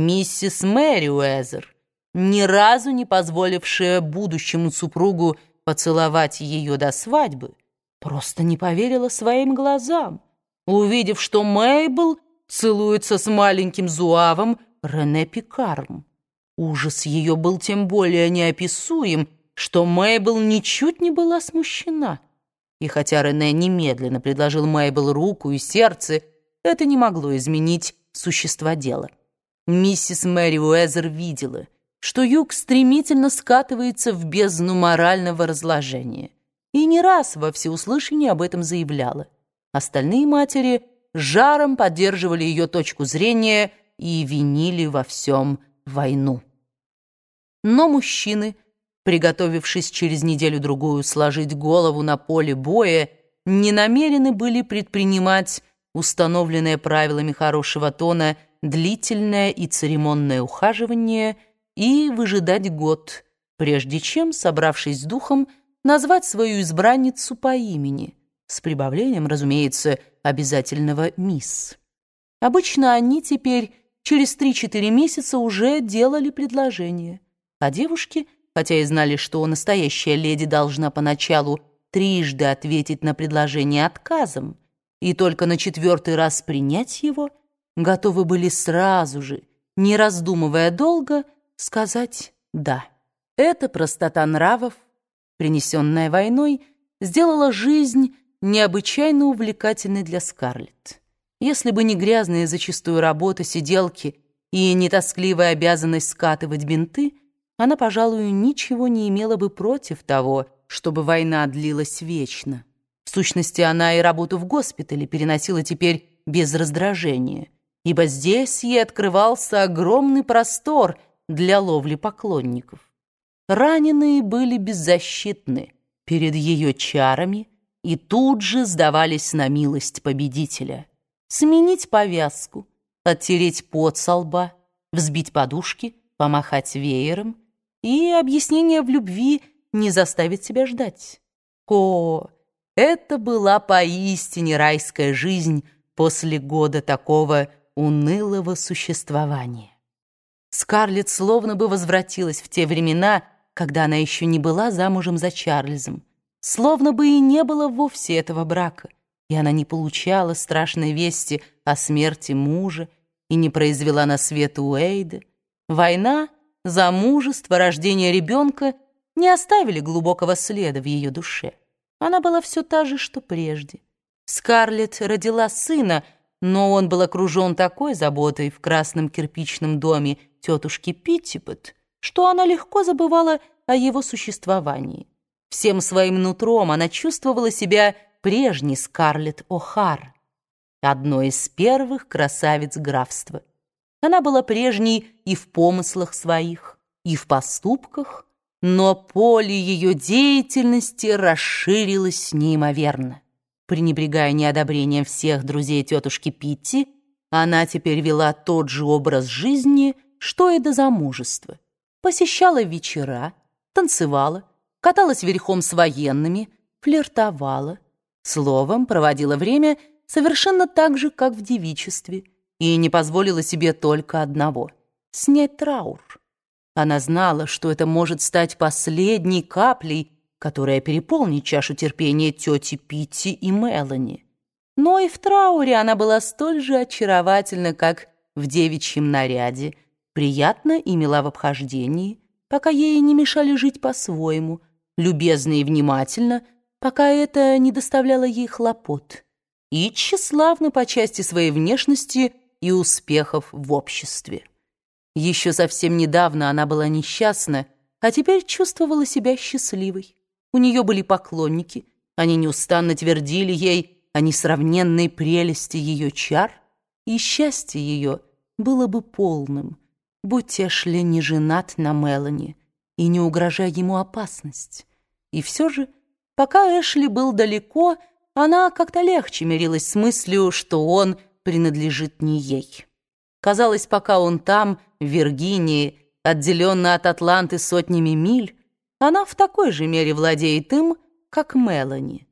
Миссис Мэри Уэзер, ни разу не позволившая будущему супругу поцеловать ее до свадьбы, просто не поверила своим глазам, увидев, что Мейбл целуется с маленьким зуавом Рене Пикарм. Ужас ее был тем более неописуем, что Мейбл ничуть не была смущена. И хотя Рене немедленно предложил Мейбл руку и сердце, это не могло изменить существа дела. Миссис Мэри Уэзер видела, что юг стремительно скатывается в бездну морального разложения, и не раз во всеуслышание об этом заявляла. Остальные матери жаром поддерживали ее точку зрения и винили во всем войну. Но мужчины, приготовившись через неделю-другую сложить голову на поле боя, не намерены были предпринимать установленное правилами хорошего тона длительное и церемонное ухаживание и выжидать год, прежде чем, собравшись с духом, назвать свою избранницу по имени, с прибавлением, разумеется, обязательного «мисс». Обычно они теперь через 3-4 месяца уже делали предложение, а девушки, хотя и знали, что настоящая леди должна поначалу трижды ответить на предложение отказом и только на четвертый раз принять его, готовы были сразу же, не раздумывая долго, сказать «да». Эта простота нравов, принесенная войной, сделала жизнь необычайно увлекательной для Скарлетт. Если бы не грязная зачастую работа сиделки и не тоскливая обязанность скатывать бинты, она, пожалуй, ничего не имела бы против того, чтобы война длилась вечно. В сущности, она и работу в госпитале переносила теперь без раздражения, ибо здесь ей открывался огромный простор для ловли поклонников. Раненые были беззащитны перед ее чарами и тут же сдавались на милость победителя. Сменить повязку, оттереть пот со лба, взбить подушки, помахать веером, и объяснение в любви не заставит себя ждать. О, это была поистине райская жизнь после года такого унылого существования. Скарлетт словно бы возвратилась в те времена, когда она еще не была замужем за Чарльзом, словно бы и не было вовсе этого брака, и она не получала страшной вести о смерти мужа и не произвела на свет Уэйда. Война, замужество, рождение ребенка не оставили глубокого следа в ее душе. Она была все та же, что прежде. Скарлетт родила сына, но он был окружен такой заботой в красном кирпичном доме тетушки Питтипет, что она легко забывала о его существовании. Всем своим нутром она чувствовала себя прежней Скарлетт О'Хар, одной из первых красавиц графства. Она была прежней и в помыслах своих, и в поступках, но поле ее деятельности расширилось неимоверно. Пренебрегая неодобрением всех друзей тетушки Питти, она теперь вела тот же образ жизни, что и до замужества. Посещала вечера, танцевала, каталась верхом с военными, флиртовала. Словом, проводила время совершенно так же, как в девичестве, и не позволила себе только одного — снять траур. Она знала, что это может стать последней каплей, которая переполнит чашу терпения тети Питти и Мелани. Но и в трауре она была столь же очаровательна, как в девичьем наряде, приятно и мила в обхождении, пока ей не мешали жить по-своему, любезно и внимательно, пока это не доставляло ей хлопот, и тщеславно по части своей внешности и успехов в обществе. Еще совсем недавно она была несчастна, а теперь чувствовала себя счастливой. У нее были поклонники, они неустанно твердили ей о несравненной прелести ее чар, и счастье ее было бы полным, будь Эшли не женат на Мелани и не угрожая ему опасность. И все же, пока Эшли был далеко, она как-то легче мирилась с мыслью, что он принадлежит не ей. Казалось, пока он там, в Виргинии, отделенно от Атланты сотнями миль, она в такой же мере владеет им, как Мелани.